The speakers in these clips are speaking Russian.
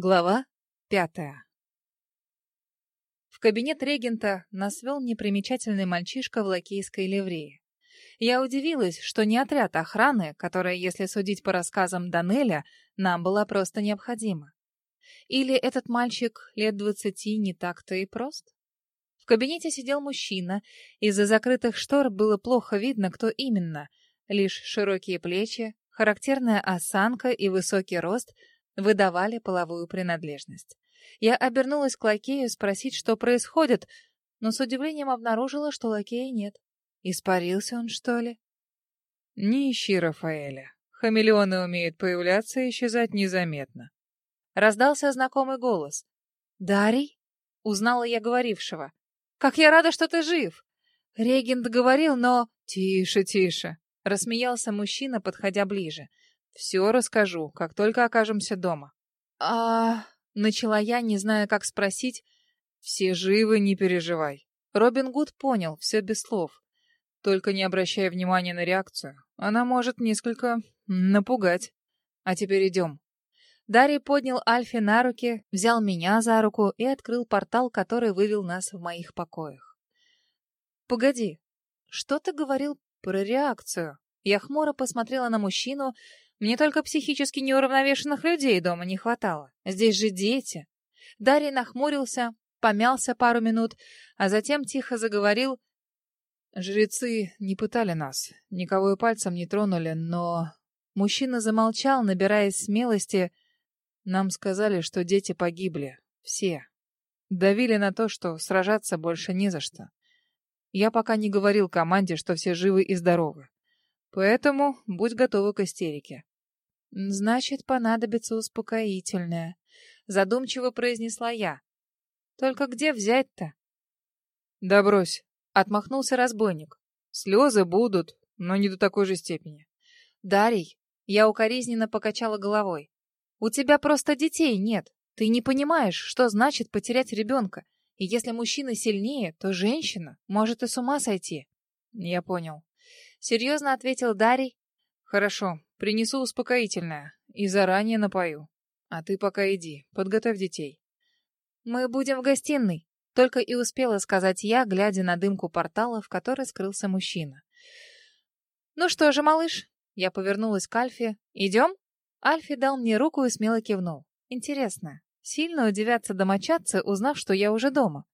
Глава пятая В кабинет регента нас вел непримечательный мальчишка в лакейской ливрее. Я удивилась, что не отряд охраны, которая, если судить по рассказам Данеля, нам была просто необходима. Или этот мальчик лет двадцати не так-то и прост? В кабинете сидел мужчина, из-за закрытых штор было плохо видно, кто именно. Лишь широкие плечи, характерная осанка и высокий рост — выдавали половую принадлежность. Я обернулась к лакею спросить, что происходит, но с удивлением обнаружила, что лакея нет. Испарился он, что ли? Не ищи Рафаэля. Хамелеоны умеют появляться и исчезать незаметно. Раздался знакомый голос. «Дарий?» — узнала я говорившего. «Как я рада, что ты жив!» Регент говорил, но... «Тише, тише!» — рассмеялся мужчина, подходя ближе. Все расскажу, как только окажемся дома. А... Начала я, не зная, как спросить. Все живы, не переживай. Робин Гуд понял, все без слов. Только не обращай внимания на реакцию. Она может несколько напугать. А теперь идем. Дарий поднял Альфи на руки, взял меня за руку и открыл портал, который вывел нас в моих покоях. «Погоди, что ты говорил про реакцию?» Я хмуро посмотрела на мужчину, мне только психически неуравновешенных людей дома не хватало. Здесь же дети. Дарий нахмурился, помялся пару минут, а затем тихо заговорил. Жрецы не пытали нас, никого и пальцем не тронули, но... Мужчина замолчал, набираясь смелости. Нам сказали, что дети погибли. Все. Давили на то, что сражаться больше не за что. Я пока не говорил команде, что все живы и здоровы. Поэтому будь готова к истерике. Значит, понадобится успокоительное, задумчиво произнесла я. Только где взять-то? Да брось, отмахнулся разбойник. Слезы будут, но не до такой же степени. Дарий, я укоризненно покачала головой. У тебя просто детей нет. Ты не понимаешь, что значит потерять ребенка. И если мужчина сильнее, то женщина может и с ума сойти. Я понял. Серьезно ответил Дарий. Хорошо, Принесу успокоительное и заранее напою. А ты пока иди, подготовь детей. Мы будем в гостиной, только и успела сказать я, глядя на дымку портала, в которой скрылся мужчина. Ну что же, малыш, я повернулась к Альфе. Идем? Альфи дал мне руку и смело кивнул. Интересно, сильно удивятся домочадцы, узнав, что я уже дома.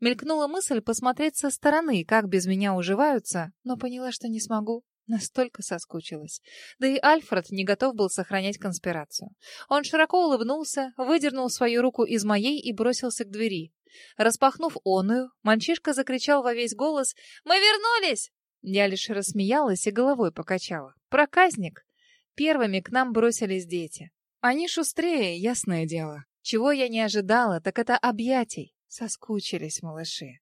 Мелькнула мысль посмотреть со стороны, как без меня уживаются, но поняла, что не смогу. Настолько соскучилась. Да и Альфред не готов был сохранять конспирацию. Он широко улыбнулся, выдернул свою руку из моей и бросился к двери. Распахнув оную, мальчишка закричал во весь голос «Мы вернулись!» Я лишь рассмеялась и головой покачала. «Проказник!» Первыми к нам бросились дети. Они шустрее, ясное дело. Чего я не ожидала, так это объятий. Соскучились малыши.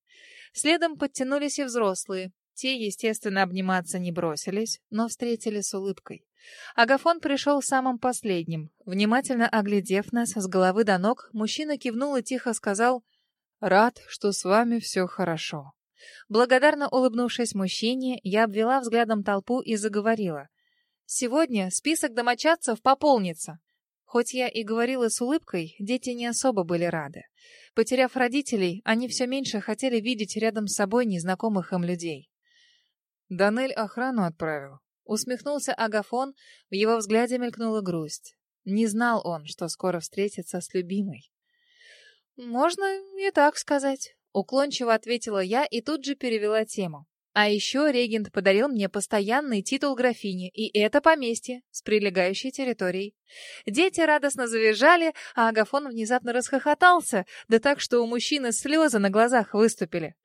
Следом подтянулись и взрослые. Те, естественно, обниматься не бросились, но встретили с улыбкой. Агафон пришел самым последним. Внимательно оглядев нас с головы до ног, мужчина кивнул и тихо сказал «Рад, что с вами все хорошо». Благодарно улыбнувшись мужчине, я обвела взглядом толпу и заговорила. «Сегодня список домочадцев пополнится». Хоть я и говорила с улыбкой, дети не особо были рады. Потеряв родителей, они все меньше хотели видеть рядом с собой незнакомых им людей. Данель охрану отправил. Усмехнулся Агафон, в его взгляде мелькнула грусть. Не знал он, что скоро встретится с любимой. «Можно и так сказать», — уклончиво ответила я и тут же перевела тему. А еще регент подарил мне постоянный титул графини, и это поместье с прилегающей территорией. Дети радостно завизжали, а Агафон внезапно расхохотался, да так, что у мужчины слезы на глазах выступили.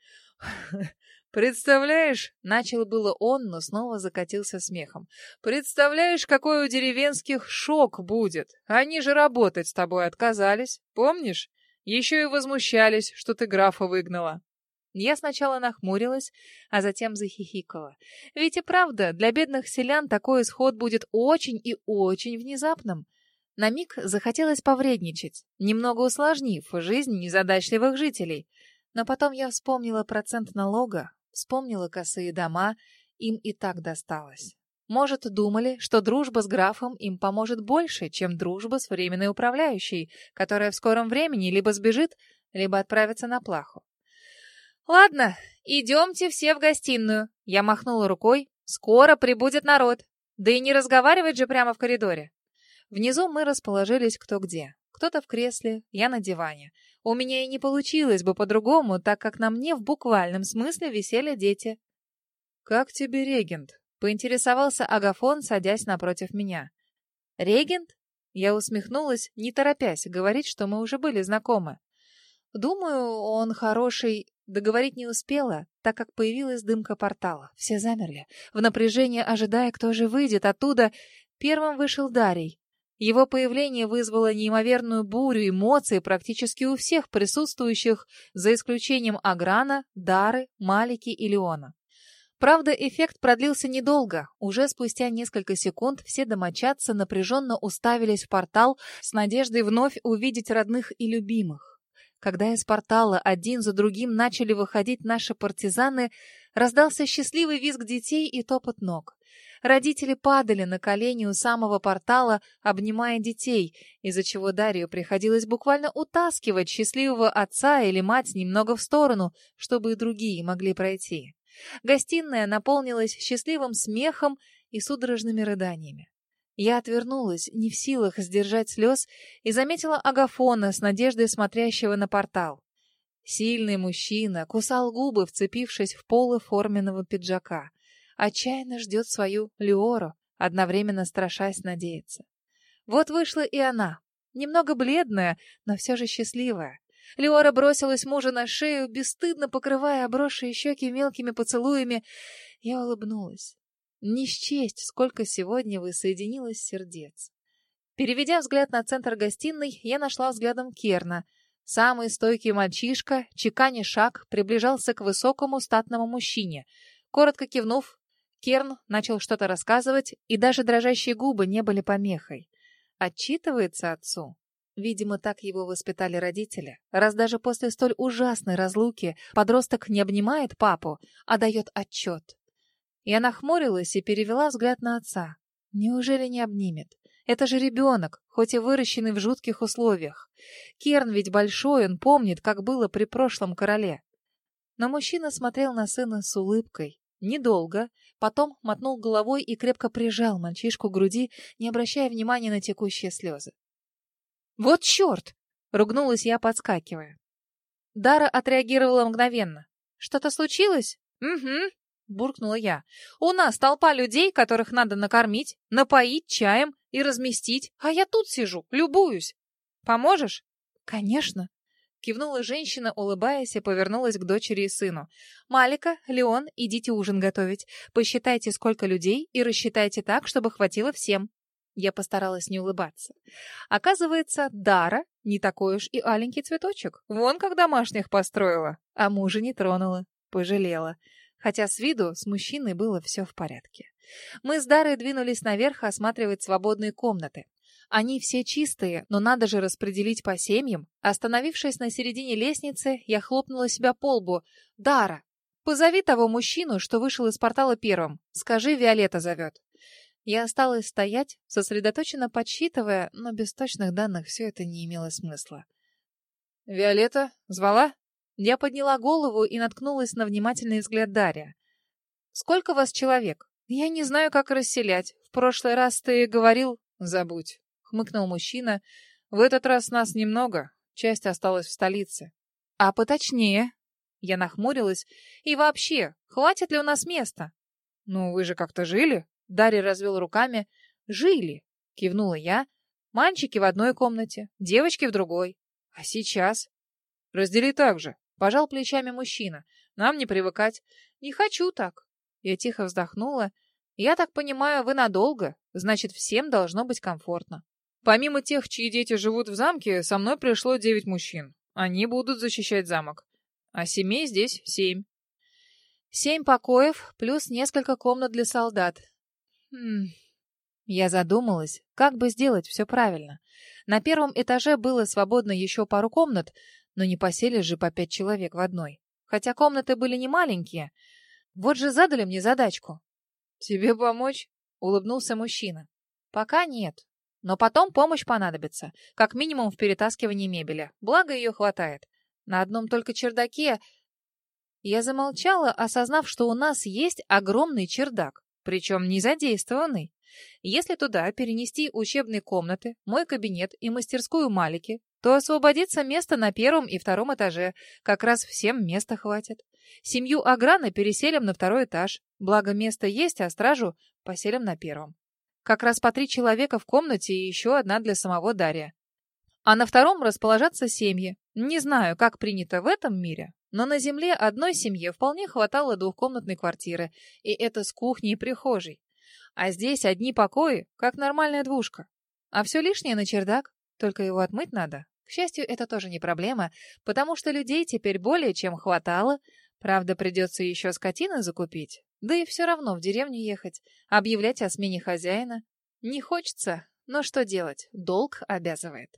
«Представляешь?» — начал было он, но снова закатился смехом. «Представляешь, какой у деревенских шок будет? Они же работать с тобой отказались, помнишь? Еще и возмущались, что ты графа выгнала». Я сначала нахмурилась, а затем захихикала. Ведь и правда, для бедных селян такой исход будет очень и очень внезапным. На миг захотелось повредничать, немного усложнив жизнь незадачливых жителей. Но потом я вспомнила процент налога, Вспомнила косые дома, им и так досталось. Может, думали, что дружба с графом им поможет больше, чем дружба с временной управляющей, которая в скором времени либо сбежит, либо отправится на плаху. «Ладно, идемте все в гостиную», — я махнула рукой. «Скоро прибудет народ. Да и не разговаривать же прямо в коридоре». Внизу мы расположились кто где. Кто-то в кресле, я на диване. У меня и не получилось бы по-другому, так как на мне в буквальном смысле висели дети. «Как тебе регент?» — поинтересовался Агафон, садясь напротив меня. «Регент?» Я усмехнулась, не торопясь говорить, что мы уже были знакомы. Думаю, он хороший... Договорить не успела, так как появилась дымка портала. Все замерли, в напряжении ожидая, кто же выйдет оттуда. Первым вышел Дарий. Его появление вызвало неимоверную бурю эмоций практически у всех присутствующих, за исключением Аграна, Дары, Малики и Леона. Правда, эффект продлился недолго. Уже спустя несколько секунд все домочадцы напряженно уставились в портал с надеждой вновь увидеть родных и любимых. Когда из портала один за другим начали выходить наши партизаны, раздался счастливый визг детей и топот ног. Родители падали на колени у самого портала, обнимая детей, из-за чего Дарью приходилось буквально утаскивать счастливого отца или мать немного в сторону, чтобы и другие могли пройти. Гостиная наполнилась счастливым смехом и судорожными рыданиями. Я отвернулась, не в силах сдержать слез, и заметила Агафона с надеждой смотрящего на портал. Сильный мужчина кусал губы, вцепившись в полы форменного пиджака отчаянно ждет свою Леору, одновременно страшась надеяться. Вот вышла и она, немного бледная, но все же счастливая. Леора бросилась мужа на шею, бесстыдно покрывая обросшие щеки мелкими поцелуями. Я улыбнулась. Не счесть, сколько сегодня воссоединилось сердец. Переведя взгляд на центр гостиной, я нашла взглядом Керна. Самый стойкий мальчишка, чеканя шаг, приближался к высокому статному мужчине. Коротко кивнув, Керн начал что-то рассказывать, и даже дрожащие губы не были помехой. Отчитывается отцу. Видимо, так его воспитали родители, раз даже после столь ужасной разлуки подросток не обнимает папу, а дает отчет. Я нахмурилась и перевела взгляд на отца. Неужели не обнимет? Это же ребенок, хоть и выращенный в жутких условиях. Керн ведь большой, он помнит, как было при прошлом короле. Но мужчина смотрел на сына с улыбкой. Недолго, Потом мотнул головой и крепко прижал мальчишку к груди, не обращая внимания на текущие слезы. «Вот черт!» — ругнулась я, подскакивая. Дара отреагировала мгновенно. «Что-то случилось?» «Угу», — буркнула я. «У нас толпа людей, которых надо накормить, напоить чаем и разместить, а я тут сижу, любуюсь. Поможешь?» «Конечно», Кивнула женщина, улыбаясь, и повернулась к дочери и сыну. «Малика, Леон, идите ужин готовить. Посчитайте, сколько людей, и рассчитайте так, чтобы хватило всем». Я постаралась не улыбаться. Оказывается, Дара не такой уж и аленький цветочек. Вон как домашних построила. А мужа не тронула. Пожалела. Хотя с виду с мужчиной было все в порядке. Мы с Дарой двинулись наверх осматривать свободные комнаты. Они все чистые, но надо же распределить по семьям. Остановившись на середине лестницы, я хлопнула себя по лбу. «Дара, позови того мужчину, что вышел из портала первым. Скажи, Виолетта зовет». Я осталась стоять, сосредоточенно подсчитывая, но без точных данных все это не имело смысла. «Виолетта? Звала?» Я подняла голову и наткнулась на внимательный взгляд Дарья. «Сколько вас человек? Я не знаю, как расселять. В прошлый раз ты говорил...» «Забудь хмыкнул мужчина. В этот раз нас немного, часть осталась в столице. А поточнее? Я нахмурилась. И вообще, хватит ли у нас места? Ну, вы же как-то жили? Дарья развел руками. Жили, кивнула я. Мальчики в одной комнате, девочки в другой. А сейчас? Раздели так же. Пожал плечами мужчина. Нам не привыкать. Не хочу так. Я тихо вздохнула. Я так понимаю, вы надолго. Значит, всем должно быть комфортно. Помимо тех, чьи дети живут в замке, со мной пришло девять мужчин. Они будут защищать замок. А семей здесь семь. Семь покоев плюс несколько комнат для солдат. Хм. Я задумалась, как бы сделать все правильно. На первом этаже было свободно еще пару комнат, но не поселишь же по пять человек в одной. Хотя комнаты были не маленькие. Вот же задали мне задачку. «Тебе помочь?» улыбнулся мужчина. Пока нет. Но потом помощь понадобится, как минимум в перетаскивании мебели. Благо ее хватает. На одном только чердаке... Я замолчала, осознав, что у нас есть огромный чердак, причем не задействованный. Если туда перенести учебные комнаты, мой кабинет и мастерскую Малики, то освободится место на первом и втором этаже. Как раз всем места хватит. Семью Аграна переселим на второй этаж. Благо место есть, а стражу поселим на первом. Как раз по три человека в комнате и еще одна для самого Дарья. А на втором расположатся семьи. Не знаю, как принято в этом мире, но на земле одной семье вполне хватало двухкомнатной квартиры, и это с кухней и прихожей. А здесь одни покои, как нормальная двушка. А все лишнее на чердак, только его отмыть надо. К счастью, это тоже не проблема, потому что людей теперь более чем хватало. Правда, придется еще скотины закупить. Да и все равно в деревню ехать, объявлять о смене хозяина. Не хочется, но что делать, долг обязывает.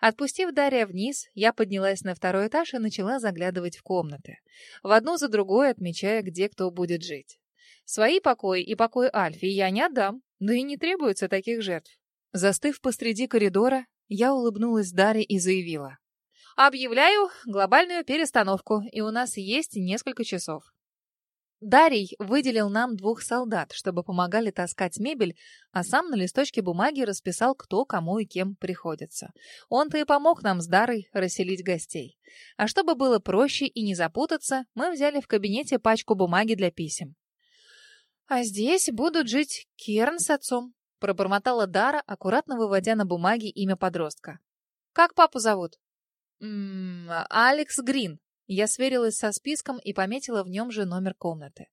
Отпустив Дарья вниз, я поднялась на второй этаж и начала заглядывать в комнаты. В одну за другой отмечая, где кто будет жить. Свои покои и покой Альфи я не отдам, да и не требуется таких жертв. Застыв посреди коридора, я улыбнулась Дарье и заявила. «Объявляю глобальную перестановку, и у нас есть несколько часов. Дарий выделил нам двух солдат, чтобы помогали таскать мебель, а сам на листочке бумаги расписал, кто кому и кем приходится. Он-то и помог нам с Дарой расселить гостей. А чтобы было проще и не запутаться, мы взяли в кабинете пачку бумаги для писем. «А здесь будут жить Керн с отцом», — пробормотала Дара, аккуратно выводя на бумаге имя подростка. «Как папу зовут?» «М -м, «Алекс Грин», я сверилась со списком и пометила в нем же номер комнаты.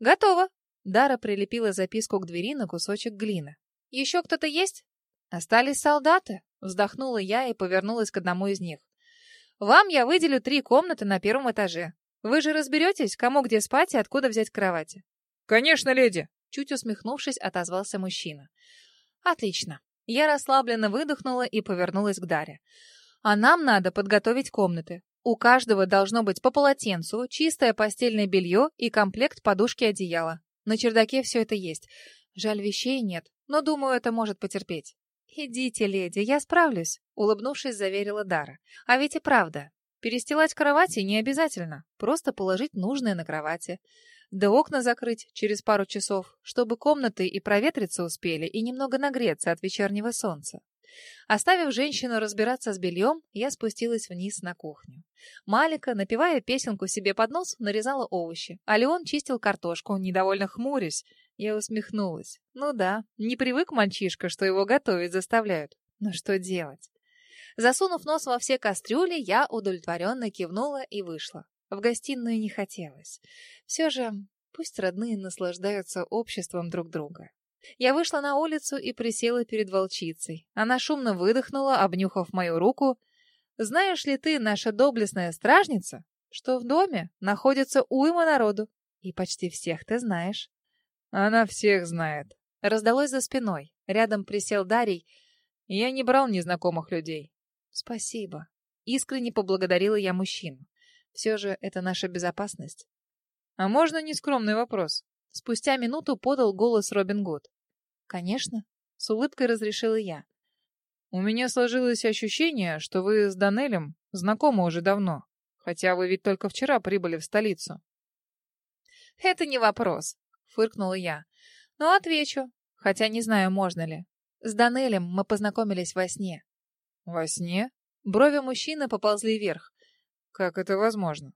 «Готово!» Дара прилепила записку к двери на кусочек глины. «Еще кто-то есть?» «Остались солдаты», — вздохнула я и повернулась к одному из них. «Вам я выделю три комнаты на первом этаже. Вы же разберетесь, кому где спать и откуда взять кровати?» «Конечно, леди!» — чуть усмехнувшись, отозвался мужчина. «Отлично». Я расслабленно выдохнула и повернулась к Даре. «А нам надо подготовить комнаты. У каждого должно быть по полотенцу, чистое постельное белье и комплект подушки одеяла. На чердаке все это есть. Жаль, вещей нет, но, думаю, это может потерпеть. «Идите, леди, я справлюсь», — улыбнувшись, заверила Дара. «А ведь и правда. Перестилать кровати не обязательно, просто положить нужное на кровати. Да окна закрыть через пару часов, чтобы комнаты и проветриться успели, и немного нагреться от вечернего солнца. Оставив женщину разбираться с бельем, я спустилась вниз на кухню. Малика, напевая песенку себе под нос, нарезала овощи, а Леон чистил картошку, недовольно хмурясь. Я усмехнулась. Ну да, не привык мальчишка, что его готовить заставляют. Но что делать? Засунув нос во все кастрюли, я удовлетворенно кивнула и вышла. В гостиную не хотелось. Все же пусть родные наслаждаются обществом друг друга. Я вышла на улицу и присела перед волчицей. Она шумно выдохнула, обнюхав мою руку. «Знаешь ли ты, наша доблестная стражница, что в доме находится уйма народу, и почти всех ты знаешь?» «Она всех знает», — раздалось за спиной. Рядом присел Дарий. «Я не брал незнакомых людей». «Спасибо». Искренне поблагодарила я мужчину. Все же это наша безопасность. «А можно нескромный вопрос?» Спустя минуту подал голос Робин Гуд. «Конечно», — с улыбкой разрешила я. «У меня сложилось ощущение, что вы с Данелем знакомы уже давно, хотя вы ведь только вчера прибыли в столицу». «Это не вопрос», — фыркнула я. «Но отвечу, хотя не знаю, можно ли. С Данелем мы познакомились во сне». «Во сне?» Брови мужчины поползли вверх. «Как это возможно?»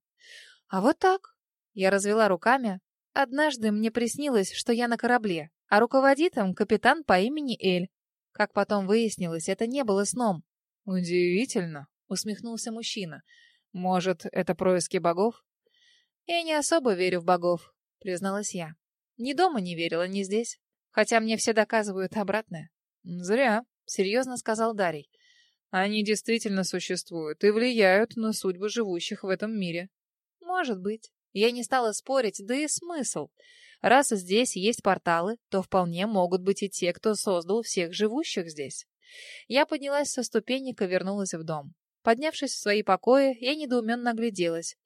«А вот так». Я развела руками, Однажды мне приснилось, что я на корабле, а руководит им капитан по имени Эль. Как потом выяснилось, это не было сном. «Удивительно», — усмехнулся мужчина. «Может, это происки богов?» «Я не особо верю в богов», — призналась я. «Ни дома не верила, ни здесь. Хотя мне все доказывают обратное». «Зря», — серьезно сказал Дарий. «Они действительно существуют и влияют на судьбы живущих в этом мире». «Может быть». Я не стала спорить, да и смысл. Раз здесь есть порталы, то вполне могут быть и те, кто создал всех живущих здесь. Я поднялась со ступенек и вернулась в дом. Поднявшись в свои покои, я недоуменно огляделась.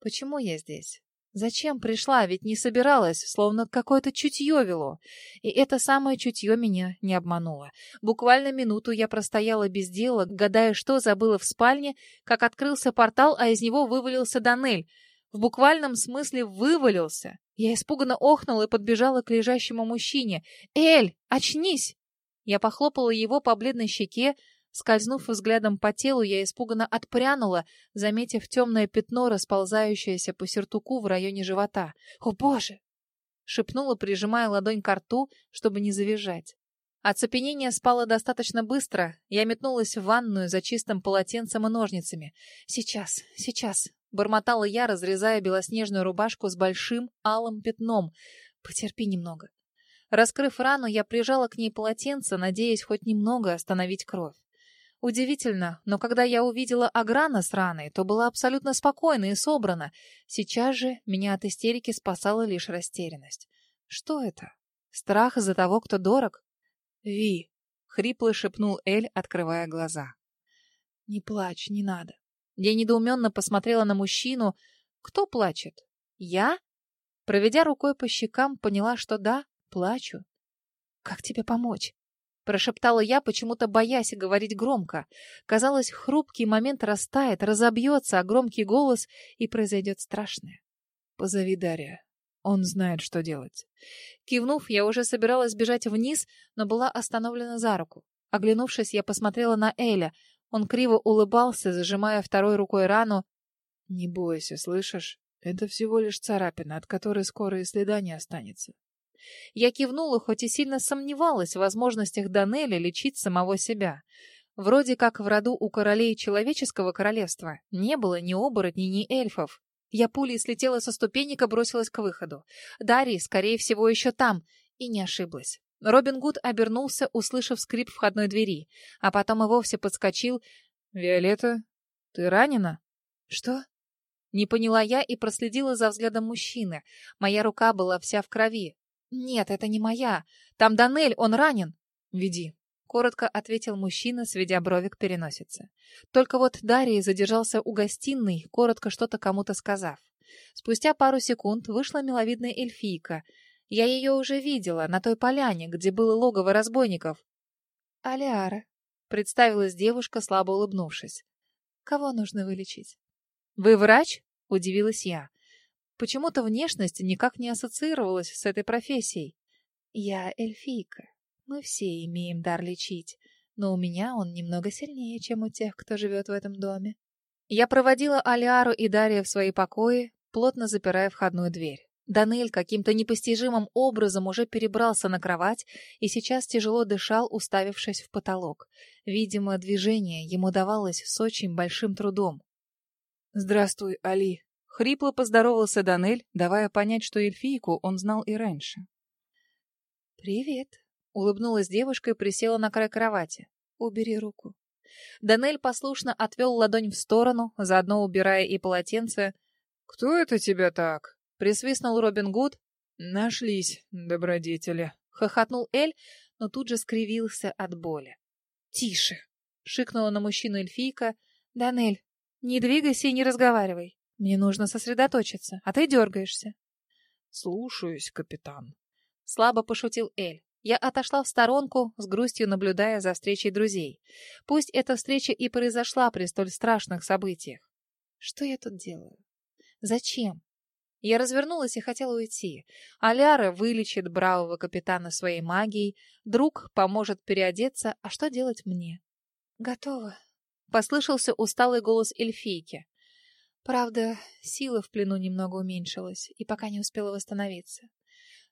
Почему я здесь? Зачем пришла? Ведь не собиралась, словно какое-то чутье вело. И это самое чутье меня не обмануло. Буквально минуту я простояла без дела, гадая, что забыла в спальне, как открылся портал, а из него вывалился Данель. В буквальном смысле вывалился. Я испуганно охнула и подбежала к лежащему мужчине. «Эль, очнись!» Я похлопала его по бледной щеке, Скользнув взглядом по телу, я испуганно отпрянула, заметив темное пятно, расползающееся по сертуку в районе живота. «О, Боже!» — шепнула, прижимая ладонь к рту, чтобы не завизжать. Оцепенение спало достаточно быстро. Я метнулась в ванную за чистым полотенцем и ножницами. «Сейчас, сейчас!» — бормотала я, разрезая белоснежную рубашку с большим алым пятном. «Потерпи немного». Раскрыв рану, я прижала к ней полотенце, надеясь хоть немного остановить кровь. Удивительно, но когда я увидела Аграна с раной, то была абсолютно спокойна и собрана. Сейчас же меня от истерики спасала лишь растерянность. Что это? Страх из-за того, кто дорог? «Ви!» — хрипло шепнул Эль, открывая глаза. «Не плачь, не надо». Я недоуменно посмотрела на мужчину. «Кто плачет? Я?» Проведя рукой по щекам, поняла, что да, плачу. «Как тебе помочь?» Прошептала я, почему-то боясь говорить громко. Казалось, хрупкий момент растает, разобьется, а громкий голос, и произойдет страшное. «Позови Дарья. Он знает, что делать». Кивнув, я уже собиралась бежать вниз, но была остановлена за руку. Оглянувшись, я посмотрела на Эля. Он криво улыбался, зажимая второй рукой рану. «Не бойся, слышишь? Это всего лишь царапина, от которой скоро и следа не останется. Я кивнула, хоть и сильно сомневалась в возможностях Данеля лечить самого себя. Вроде как в роду у королей человеческого королевства не было ни оборотней, ни эльфов. Я пулей слетела со ступенек и бросилась к выходу. Дарий, скорее всего, еще там. И не ошиблась. Робин Гуд обернулся, услышав скрип входной двери, а потом и вовсе подскочил. «Виолетта, ты ранена?» «Что?» Не поняла я и проследила за взглядом мужчины. Моя рука была вся в крови. «Нет, это не моя. Там Данель, он ранен». «Веди», — коротко ответил мужчина, сведя брови к переносице. Только вот Дарий задержался у гостиной, коротко что-то кому-то сказав. Спустя пару секунд вышла миловидная эльфийка. Я ее уже видела на той поляне, где было логово разбойников. «Алиара», — представилась девушка, слабо улыбнувшись. «Кого нужно вылечить?» «Вы врач?» — удивилась я. Почему-то внешность никак не ассоциировалась с этой профессией. Я эльфийка. Мы все имеем дар лечить, но у меня он немного сильнее, чем у тех, кто живет в этом доме. Я проводила Алиару и Дарья в свои покои, плотно запирая входную дверь. Данель каким-то непостижимым образом уже перебрался на кровать и сейчас тяжело дышал, уставившись в потолок. Видимо, движение ему давалось с очень большим трудом. «Здравствуй, Али», Хрипло поздоровался Данель, давая понять, что эльфийку он знал и раньше. «Привет», — улыбнулась девушка и присела на край кровати. «Убери руку». Данель послушно отвел ладонь в сторону, заодно убирая и полотенце. «Кто это тебя так?» — присвистнул Робин Гуд. «Нашлись, добродетели», — хохотнул Эль, но тут же скривился от боли. «Тише!» — шикнула на мужчину эльфийка. «Данель, не двигайся и не разговаривай. Мне нужно сосредоточиться, а ты дергаешься. Слушаюсь, капитан. Слабо пошутил Эль. Я отошла в сторонку, с грустью наблюдая за встречей друзей. Пусть эта встреча и произошла при столь страшных событиях. Что я тут делаю? Зачем? Я развернулась и хотела уйти. Аляра вылечит бравого капитана своей магией, друг поможет переодеться, а что делать мне? Готово. Послышался усталый голос эльфийки. Правда, сила в плену немного уменьшилась и пока не успела восстановиться.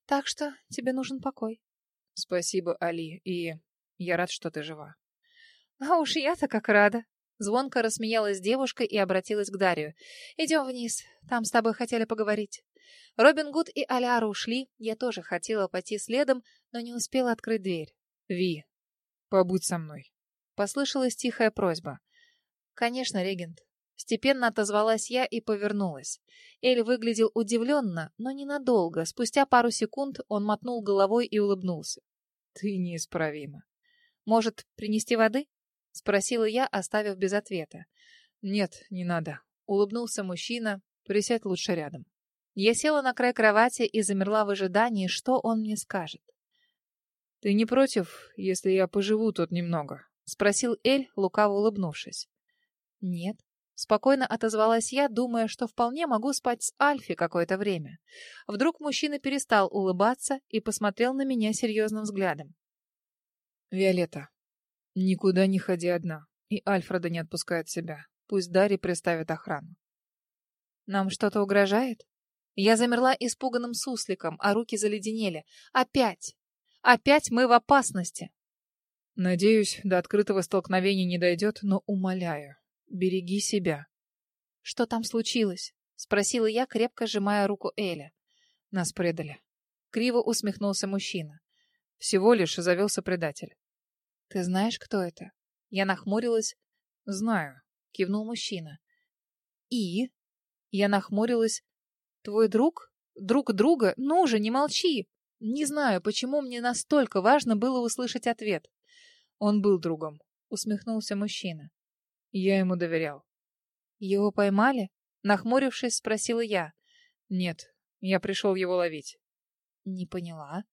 Так что тебе нужен покой. Спасибо, Али, и я рад, что ты жива. А уж я-то как рада. Звонко рассмеялась девушка и обратилась к Дарью. «Идем вниз. Там с тобой хотели поговорить». Робин Гуд и Аляра ушли. Я тоже хотела пойти следом, но не успела открыть дверь. «Ви, побудь со мной». Послышалась тихая просьба. «Конечно, регент. Степенно отозвалась я и повернулась. Эль выглядел удивленно, но ненадолго. Спустя пару секунд он мотнул головой и улыбнулся. «Ты неисправима». «Может, принести воды?» — спросила я, оставив без ответа. «Нет, не надо», — улыбнулся мужчина. «Присядь лучше рядом». Я села на край кровати и замерла в ожидании, что он мне скажет. «Ты не против, если я поживу тут немного?» — спросил Эль, лукаво улыбнувшись. «Нет», — спокойно отозвалась я, думая, что вполне могу спать с Альфи какое-то время. Вдруг мужчина перестал улыбаться и посмотрел на меня серьезным взглядом. «Виолетта, никуда не ходи одна, и Альфреда не отпускает себя. Пусть Дарри приставит охрану». «Нам что-то угрожает?» Я замерла испуганным сусликом, а руки заледенели. «Опять! Опять мы в опасности!» Надеюсь, до открытого столкновения не дойдет, но умоляю, береги себя. Что там случилось? Спросила я, крепко сжимая руку Эля. Нас предали. Криво усмехнулся мужчина. Всего лишь завелся предатель. Ты знаешь, кто это? Я нахмурилась. Знаю, кивнул мужчина. И? Я нахмурилась. Твой друг? Друг друга? Ну же, не молчи. Не знаю, почему мне настолько важно было услышать ответ. Он был другом, усмехнулся мужчина. Я ему доверял. Его поймали? Нахмурившись, спросила я. Нет, я пришел его ловить. Не поняла.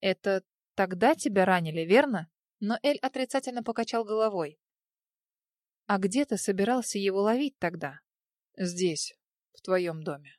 Это тогда тебя ранили, верно? Но Эль отрицательно покачал головой. А где ты собирался его ловить тогда? Здесь, в твоем доме.